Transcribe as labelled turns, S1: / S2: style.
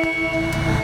S1: Música